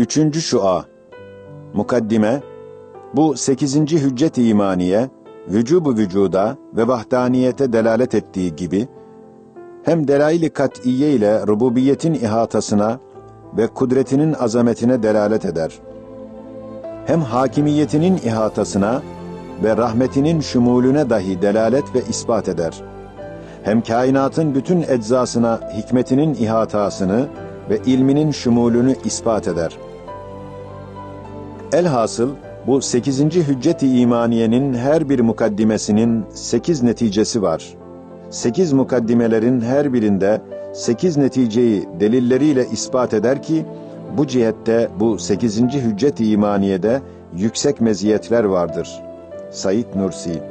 Üçüncü şua Mukaddime Bu sekizinci hüccet-i imaniye, vücubu vücuda ve vahdaniyete delalet ettiği gibi, hem delail-i kat'iye ile rububiyetin ihatasına ve kudretinin azametine delalet eder. Hem hakimiyetinin ihatasına ve rahmetinin şumulüne dahi delalet ve ispat eder. Hem kainatın bütün eczasına hikmetinin ihatasını ve ilminin şumulünü ispat eder. Elhasıl bu sekizinci hüccet-i imaniyenin her bir mukaddimesinin sekiz neticesi var. Sekiz mukaddimelerin her birinde sekiz neticeyi delilleriyle ispat eder ki, bu cihette bu sekizinci hüccet-i imaniyede yüksek meziyetler vardır. Said Nursi